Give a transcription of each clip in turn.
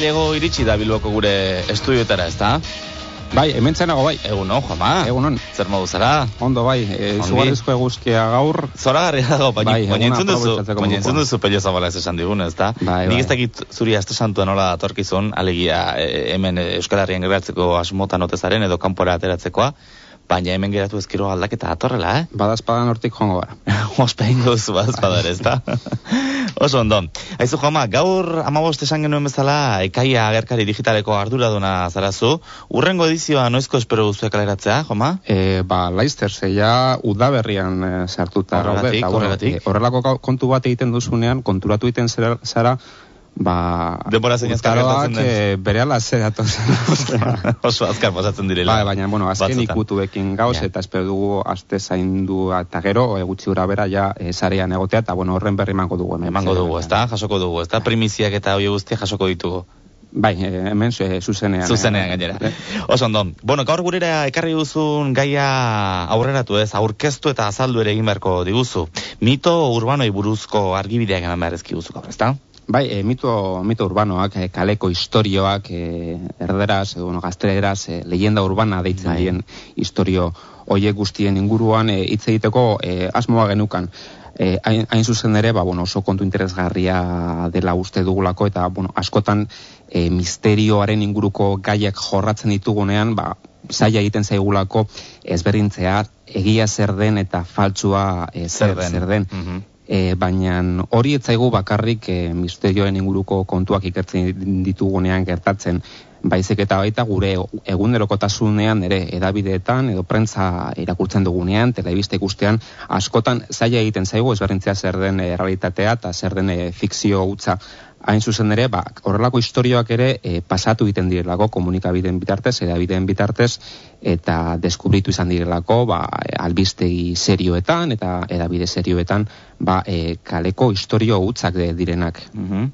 Gallego iritsi da Bilboko gure estudioetara, ez da? Bai, hemen zenago bai. Egun hon, Juanma. Egun hon. Zer modu zara? Ondo bai, e, zugarrizko eguzkia gaur. Zora garri dago, baina Bai, baina entzun duzu, baina entzun duzu pelio zabala ez esan digun, ez da? Bai, Nik bai. ez dakit zuri aste santua nola datorkizun, alegia e, hemen e, Euskal Herrian geratzeko asmotan otezaren edo kanpora ateratzekoa, baina hemen geratu ezkero aldaketa datorrela, eh? Badazpadan hortik joango gara. Ospa ingo duzu badazpadar, ez da? Oso ondo. Aizu, Joma, gaur amabost esan genuen bezala, ekaia agerkari digitaleko arduraduna zarazu. Urrengo edizioa noizko espero duzu kaleratzea, Joma? E, ba, Leicester zeia udaberrian e, sartuta gaude. Horregatik, eta, bueno, horregatik. e, horrelako kontu bat egiten duzunean, konturatu egiten zera, zara, ba... Denbora zein azkar gertatzen den. e, zeratu Oso azkar pasatzen direla. Bai, baina, bueno, azken batzutan. ikutuekin gauz, Ja. eta espero dugu aste zaindu eta gero, e, gutxi gura bera, ja, e, sarean egotea, eta, bueno, horren berri emango dugu. Emango dugu, ezta? Jasoko dugu, ezta? Primiziak eta hoi guztiak jasoko ditugu. Bai, hemen e, zuzenean. Zuzenean e, gainera. e, Oso ondo. Bueno, gaur gurera ekarri duzun gaia aurreratu ez, aurkeztu eta azaldu ere egin beharko diguzu. Mito urbanoi buruzko argibideak eman behar ezkiguzu gaur, ezta? Bai, e, mito, mito urbanoak, e, kaleko istorioak, e, erderaz, edo, bueno, gazteleraz, e, leyenda urbana deitzen Bai. dien istorio hoiek guztien inguruan e, hitz egiteko e, asmoa genukan. E, hain, hain zuzen ere, ba, bueno, oso kontu interesgarria dela uste dugulako, eta bueno, askotan e, misterioaren inguruko gaiak jorratzen ditugunean, ba, zaila egiten zaigulako ezberdintzea egia zer den eta faltsua e, zer, zer den. Mhm. E, baina hori ez zaigu bakarrik e, misterioen inguruko kontuak ikertzen ditugunean gertatzen, baizik eta baita gure egunerokotasunean ere edabideetan edo prentza irakurtzen dugunean, telebista ikustean, askotan zaila egiten zaigu ezberdintzea zer den e, realitatea eta zer den e, fikzio hutsa hain zuzen ere, ba, horrelako istorioak ere e, pasatu egiten direlako komunikabideen bitartez, edabideen bitartez, eta deskubritu izan direlako, ba, albistegi serioetan eta edabide serioetan, ba, e, kaleko istorio hutzak de- direnak. Mhm.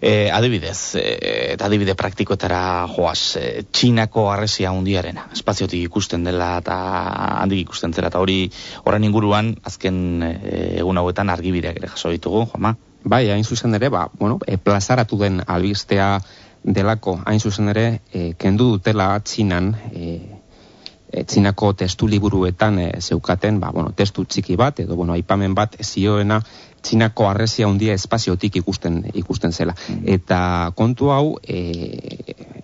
Eh, adibidez, eh, eta adibide praktikoetara joaz, eh, Txinako arresia hundiarena, espaziotik ikusten dela eta handik ikusten zela, eta hori horren inguruan azken egun hauetan argibideak ere jaso ditugu, Joma? Bai, hain zuzen ere, ba, bueno, e, plazaratu den albistea delako, hain zuzen ere, e, kendu dutela txinan, e, e, txinako testu liburuetan e, zeukaten, ba, bueno, testu txiki bat, edo, bueno, aipamen bat zioena, txinako arresia hundia espaziotik ikusten ikusten zela. Eta kontu hau, e,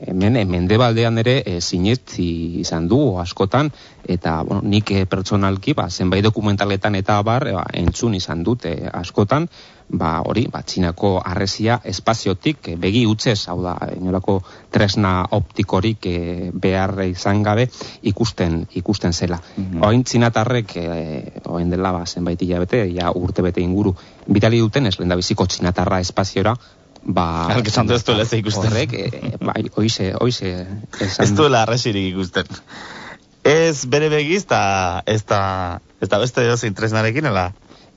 hemen, e, mendebaldean ere e, sinetzi izan du askotan, eta bueno, nik e, pertsonalki, ba, zenbait dokumentaletan eta bar, e, ba, entzun izan dute askotan, ba hori, ba txinako arresia espaziotik e, begi utzez, hau da, inolako tresna optikorik e, behar izan gabe ikusten ikusten zela. Mhm. Oin txinatarrek e, oin dela ba zenbait hilabete, ja urte bete inguru bidali duten ez lehendabiziko txinatarra espaziora, ba Ark esan du ez duela ez ikusten. Horrek, e, bai, oize, oize esan Ez duela arresirik ikusten. Ez bere begiz, eta ez da, ez da beste dozein tresnarekin, ala?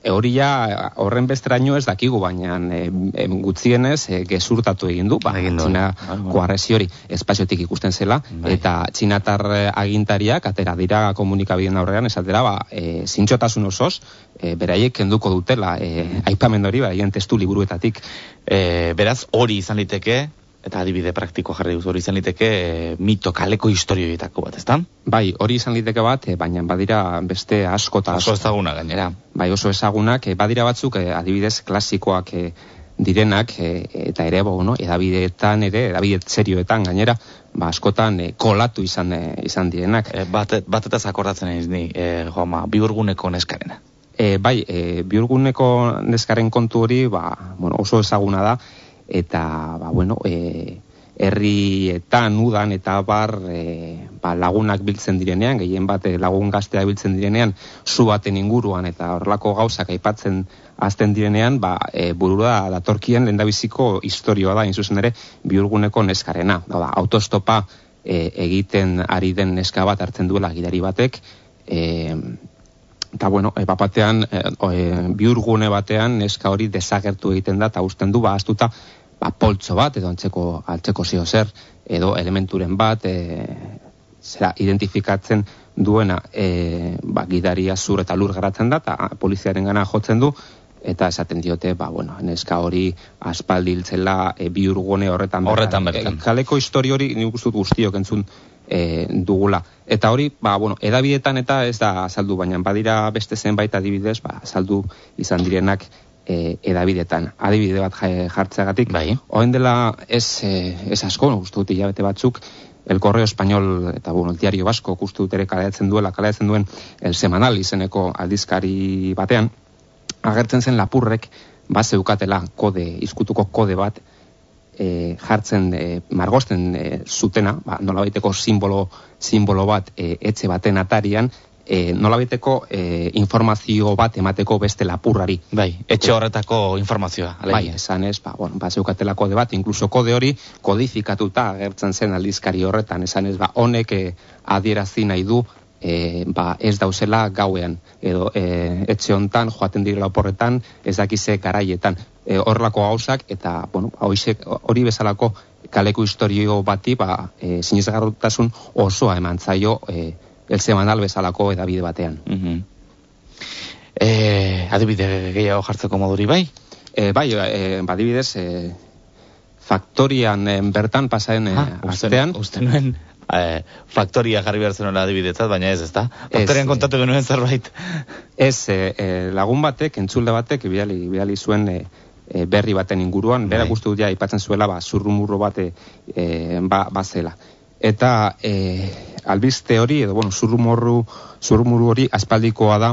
E, hori ja horren besteraino ez dakigu, baina e, e, e, gezurtatu egin du, ba, Egin du. txinako arresi hori espaziotik ikusten zela, Bai. eta txinatar e, agintariak, atera dira komunikabideen aurrean, esatera, ba, e, zintxotasun osoz, e, beraiek kenduko dutela, e, aipamen hori, beraien testu liburuetatik. E, beraz, hori izan liteke, eta adibide praktiko jarri duzu, hori izan liteke e, mito kaleko historioetako bat, ezta? Bai, hori izan liteke bat, e, baina badira beste asko eta Oso ezaguna gainera. bai oso ezagunak, e, badira batzuk, e, adibidez, klasikoak e, direnak, e, eta ere, bo, no, edabideetan ere, edabide serioetan gainera, ba, askotan e, kolatu izan e, izan direnak. E, bat, bat eta zakordatzen naiz ni, e, joma, biurguneko neskarena. E, bai, e, biurguneko neskaren kontu hori, ba, bueno, oso ezaguna da, eta, ba, bueno, e, herrietan, udan eta bar e, ba, lagunak biltzen direnean, gehien bat e, lagun gaztea biltzen direnean, zu baten inguruan eta horrelako gauzak aipatzen azten direnean, ba, e, burura datorkien lehendabiziko historioa da, inzuzen ere, biurguneko neskarena. Da, autostopa e, egiten ari den neska bat hartzen duela gidari batek, e, eta bueno, e, bapatean, e, e, biurgune batean neska hori desagertu egiten da, eta usten du, ba, astuta, ba, poltso bat, edo antzeko, altzeko zio zer, edo elementuren bat, e, zera, identifikatzen duena, e, ba, gidaria zur eta lur garatzen da, eta poliziaren gana jotzen du, eta esaten diote, ba, bueno, neska hori aspaldiltzela e, bi urgune horretan Horretan bertan. E, kaleko histori hori nik uste dut guztiok entzun e, dugula. Eta hori, ba, bueno, edabietan eta ez da azaldu, baina badira beste zenbait adibidez, ba, azaldu izan direnak e, edabidetan. Adibide bat jartzeagatik. Bai. Oen dela ez, e, ez asko, no, uste dut hilabete batzuk, el correo español eta bueno, el diario vasco uste dut ere kaleatzen duela, kaleatzen duen el semanal izeneko aldizkari batean, agertzen zen lapurrek bazeukatela kode, izkutuko kode bat e, jartzen e, margosten e, zutena, ba, nola baiteko simbolo, simbolo bat e, etxe baten atarian, e, nola baiteko e, informazio bat emateko beste lapurrari. Bai, etxe horretako informazioa. Bai, esan ez, ba, bueno, ba, zeukatela kode inkluso kode hori kodifikatuta agertzen zen aldizkari horretan, esan ez, ba, honek e, adierazi nahi du e, ba, ez dauzela gauean edo e, etxe hontan joaten direla oporretan ez dakize garaietan e, horrelako gauzak eta bueno, hori bezalako kaleko historio bati ba, e, osoa eman zaio e, el semanal bezalako edabide batean mm -hmm. e, adibide gehiago jartzeko moduri bai? E, bai, e, badibidez e, faktorian bertan pasaren e, ah, astean uste nuen eh, faktoria jarri behar zenora adibidetzat, baina ez, ezta? Faktorian ez, kontatu genuen zerbait. Ez, e, lagun batek, entzulde batek, biali, biali zuen e, berri baten inguruan, bera bai. guztu ja, ipatzen zuela, ba, zurrumurro bate e, ba, bazela. Eta e, albiste hori, edo, bueno, zurrumurru, zurrumurru hori aspaldikoa da,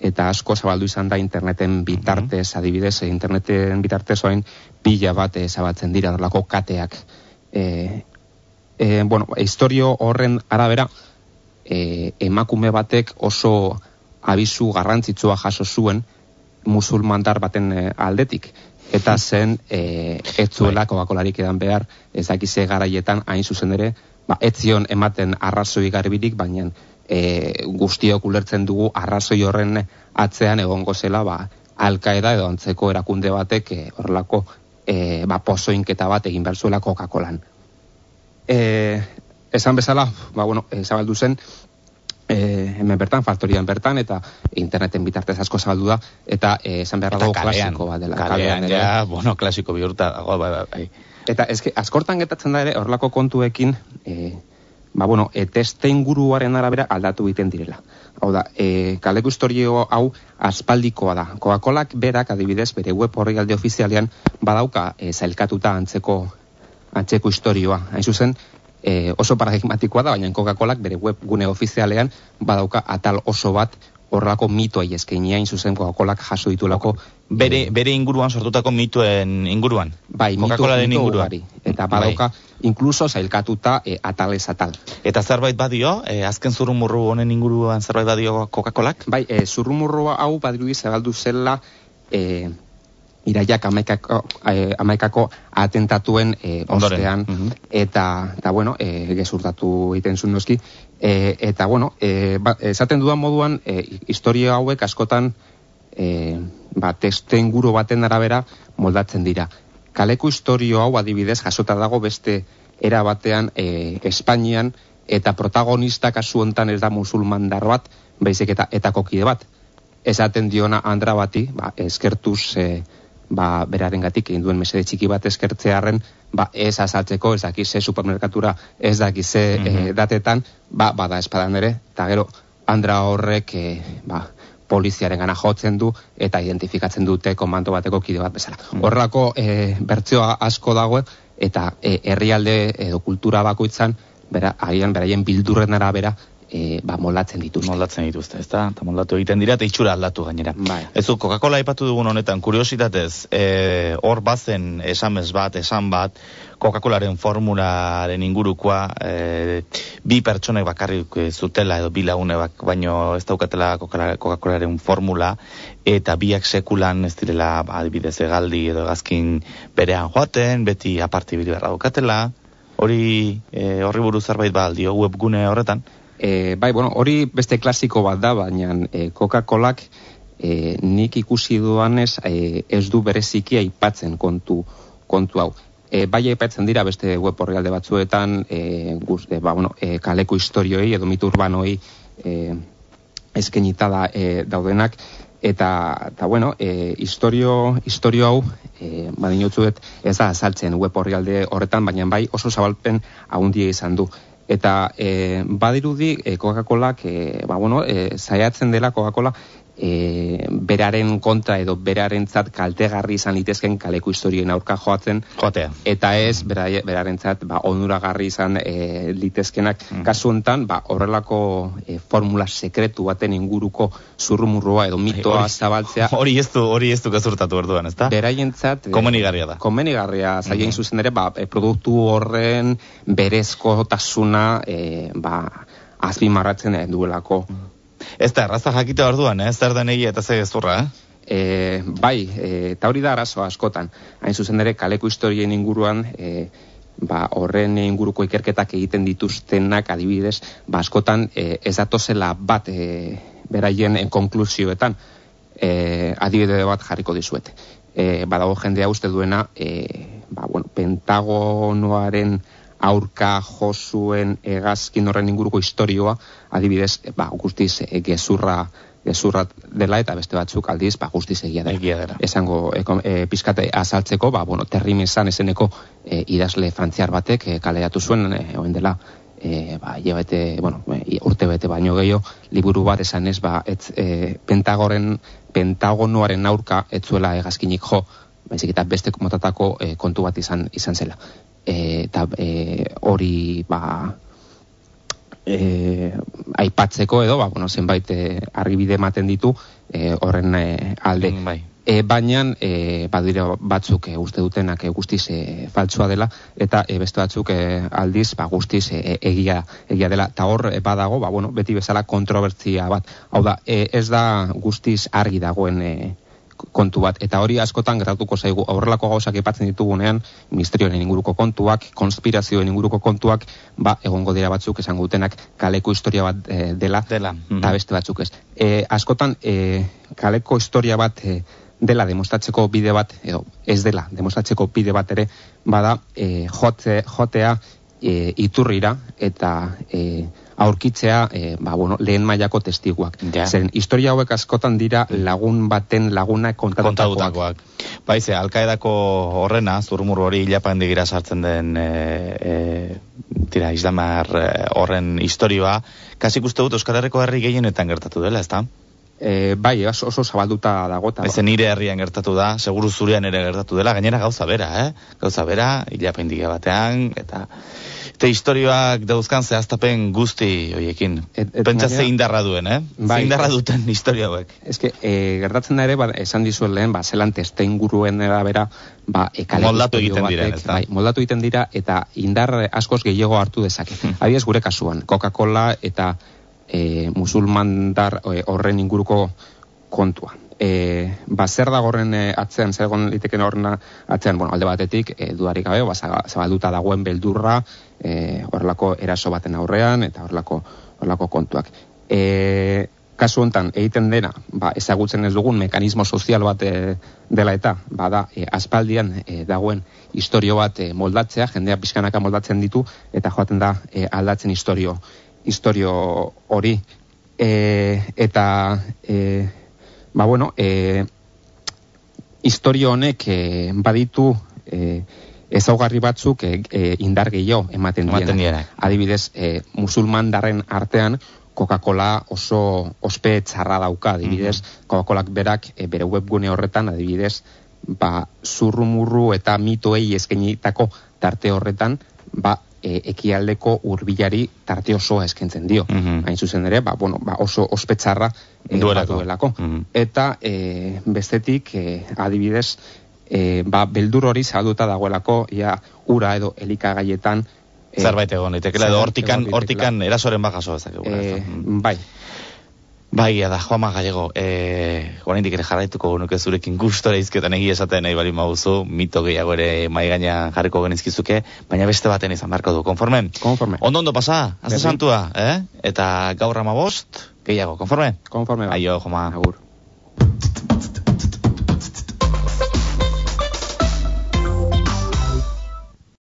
eta asko zabaldu izan da interneten bitartez, mm adibidez, interneten bitartez oain, pila bat zabatzen dira, dorlako kateak. E, e, bueno, historio horren arabera e, emakume batek oso abizu garrantzitsua jaso zuen musulmandar baten aldetik eta zen e, ez zuela bai. edan behar ez dakize garaietan hain zuzen ere ba, ez zion ematen arrazoi garbirik baina e, guztiok ulertzen dugu arrazoi horren atzean egongo zela ba, alkaeda edo antzeko erakunde batek e, horrelako e, ba, pozoinketa bat egin behar zuela Coca-Colan e, esan bezala, ba, bueno, e, zabaldu zen, e, hemen bertan, faktorian bertan, eta interneten bitartez asko zabaldu da, eta e, esan behar dago klasiko bat dela. Kalean, ja, bueno, klasiko bihurta dago, bai, bai, bai. Eta eske, askortan getatzen da ere, horlako kontuekin, e, ba, bueno, e, teste inguruaren arabera aldatu egiten direla. Hau da, e, kaleko historio hau aspaldikoa da. coca berak adibidez, bere web horri alde ofizialean, badauka e, zailkatuta antzeko antzeko historioa. Hain zuzen, e, oso paradigmatikoa da, baina Coca-Colak bere web gune ofizialean badauka atal oso bat horrelako mitoa eskaini hain zuzen Coca-Colak jaso ditulako bere, bere inguruan sortutako mituen inguruan. Bai, Coca-Colaren inguruan. Eta bai. badauka bai. inkluso zailkatuta e, atalez atal. Eta zerbait badio, e, azken zurrumurru honen inguruan zerbait badio Coca-Colak? Bai, e, zurrumurrua hau badiru zabaldu zela e, iraiak amaikako, eh, amaikako atentatuen eh, ostean, mhm. eta, eta, bueno, eh, gezurtatu egiten zuen noski, eh, eta, bueno, eh, ba, esaten dudan moduan, eh, historia hauek askotan, eh, ba, testen guro baten arabera moldatzen dira. Kaleko historio hau adibidez, jasota dago beste era batean eh, Espainian, eta protagonista kasu hontan ez da musulman bat, baizik eta etako kide bat. Esaten diona andra bati, ba, eskertuz, eh, ba, beraren gatik egin duen mesede txiki bat eskertzearen, ba, ez azaltzeko, ez dakiz ze supermerkatura, ez dakiz ze mm datetan, ba, bada espadan ere, eta gero, andra horrek, e, ba, poliziaren gana jotzen du, eta identifikatzen dute komando bateko kide bat bezala. Mm Horrako, e, bertzioa asko dago, eta e, herrialde edo kultura bakoitzan, bera, agian, beraien bildurren arabera, e, ba, moldatzen dituzte. Moldatzen dituzte, ez da? Eta moldatu egiten dira, eta itxura aldatu gainera. Bai. Ez du, Coca-Cola ipatu dugun honetan, kuriositatez, e, hor bazen esamez bat, esan bat, Coca-Colaren formularen ingurukoa, e, bi pertsonek bakarrik zutela, edo bi lagune bak, baino ez daukatela Coca-Colaren formula, eta biak sekulan ez direla, adibidez, egaldi edo gazkin berean joaten, beti apartibili berra daukatela, hori e, horri buruz zerbait ba aldio webgune horretan E, bai, bueno, hori beste klasiko bat da, baina e, Coca-Colak e, nik ikusi duanez e, ez du bereziki aipatzen kontu, kontu hau. E, bai aipatzen dira beste web horrealde batzuetan e, guz, e, ba, bueno, e, kaleko historioi edo mitu urbanoi e, eskenita da e, daudenak eta, eta bueno, e, historio, historio hau, e, badinotzuet, ez da azaltzen web horri horretan, baina bai oso zabalpen haundia izan du. Eta e, badirudi e, Coca-Colak, e, ba, bueno, e, zaiatzen dela Coca-Cola e, beraren kontra edo beraren zat kaltegarri izan litezken kaleko historien aurka joatzen. Joatea. Eta ez beraren zat ba, onuragarri izan e, litezkenak. Mm. Kasu honetan, ba, horrelako e, formula sekretu baten inguruko zurrumurrua edo mitoa hori, zabaltzea. Hori ez du, hori ez du gazurtatu orduan, ezta? Beraien zat... E, komenigarria da. Komenigarria, zaien mm zuzen ere, ba, e, produktu horren berezko tasuna, e, ba, azpimarratzen duelako. Mm. Ez da, erraza jakite orduan, eh? zer den eta ze gezurra, eh? E, bai, e, eta hori da arazo askotan. Hain zuzen ere, kaleko historien inguruan, e, ba, horren inguruko ikerketak egiten dituztenak adibidez, ba, askotan e, ez datozela bat e, beraien en konklusioetan e, adibide bat jarriko dizuete. E, badago jendea uste duena, e, ba, bueno, pentagonoaren aurka josuen egazkin horren inguruko historioa, adibidez, ba, guztiz e, gezurra gezurra dela eta beste batzuk aldiz ba guztiz egia dela. Egia dela. Esango e, e, pizkate azaltzeko, ba bueno, terrimesan eseneko e, idazle frantziar batek e, kaleatu zuen e, oen dela e, ba jebete, bueno, urte bete baino gehiago liburu bat esan ez ba ez e, pentagoren pentagonoaren aurka etzuela egazkinik jo, baizik eta beste motatako e, kontu bat izan izan zela eta e, hori ba e, aipatzeko edo ba, bueno, zenbait e, argibide ematen ditu e, horren e, alde. Mm, bai. e, baina e, badire batzuk e, uste dutenak e, guztiz e, faltsua dela eta e, beste batzuk e, aldiz ba, guztiz e, egia, egia dela. Eta hor e, badago ba, bueno, beti bezala kontrobertzia bat. Hau da e, ez da guztiz argi dagoen e, kontu bat. Eta hori askotan gertatuko zaigu. Aurrelako gauzak epatzen ditugunean misterioen inguruko kontuak konspirazioen inguruko kontuak ba egongo dira batzuk esan gutenak. Kaleko historia bat e, dela dela. eta beste batzuk ez. E, askotan e, kaleko historia bat e, dela demostratzeko bide bat edo ez dela demostratzeko bide bat ere bada e, jote, jotea e, iturrira eta e, aurkitzea e, ba, bueno, lehen mailako testiguak. Ja. Zen, historia hauek askotan dira lagun baten laguna kontatutakoak. Baize, alkaedako horrena, zurmur hori hilapan digira sartzen den e, e, tira, islamar horren historioa, kasik uste dut Euskal Herriko herri gehienetan gertatu dela, ez da? E, bai, oso, oso zabalduta dago. Ez nire herrian gertatu da, seguru zurean ere gertatu dela, gainera gauza bera, eh? Gauza bera, hilapen batean, eta Te historioak dauzkan zehaztapen guzti hoiekin. Pentsa ze indarra duen, eh? Bai, ze indarra duten historia hauek. Que, e, gertatzen da ere, ba, esan dizuen lehen, ba, zelan teste inguruen bera, ba, ekale moldatu egiten dira, ez bai, moldatu egiten dira, eta indar askoz gehiago hartu dezake. Hmm. Adiez gure kasuan, Coca-Cola eta e, musulmandar e, horren inguruko kontua. E, ba, zer da gorren e, atzean, zer egon liteken horrena atzean, bueno, alde batetik, e, dudarik gabe, ba, zabalduta dagoen beldurra, e, horrelako eraso baten aurrean, eta horrelako, horrelako kontuak. E, kasu hontan egiten dena, ba, ezagutzen ez dugun mekanismo sozial bat e, dela eta, bada, e, aspaldian e, dagoen historio bat e, moldatzea, jendea pixkanaka moldatzen ditu, eta joaten da e, aldatzen historio, historio hori. E, eta e, ba bueno, e, historio honek e, baditu e, ezaugarri batzuk e, e, indar gehiago ematen diena. Adibidez, e, musulman darren artean, Coca-Cola oso ospe txarra dauka, adibidez, mm Coca-Colak berak e, bere webgune horretan, adibidez, ba, zurrumurru eta mitoei eskenitako tarte horretan, ba, e, ekialdeko hurbilari tarte osoa eskentzen dio. Mm Hain zuzen ere, ba, bueno, ba, oso ospetsarra e, duelako. Mhm. Eta e, bestetik, e, adibidez, e, ba, beldur hori zaduta dagoelako, ia ura edo elikagaietan, Zerbait egon, itekela edo hortikan, hortikan erasoren bagazo ezak. E, bai, Bai, da, Juanma Gallego, eh, oraindik ere jarraituko nuke zurekin gustora izketan egia esaten nahi bali mauzu, mito gehiago ere mai gaina jarriko genizkizuke, baina beste baten izan beharko du, konforme? Konforme. Ondo ondo pasa, azte santua, eh? Eta gaur ama bost, gehiago, konforme? Konforme. Aio, Juanma. Agur.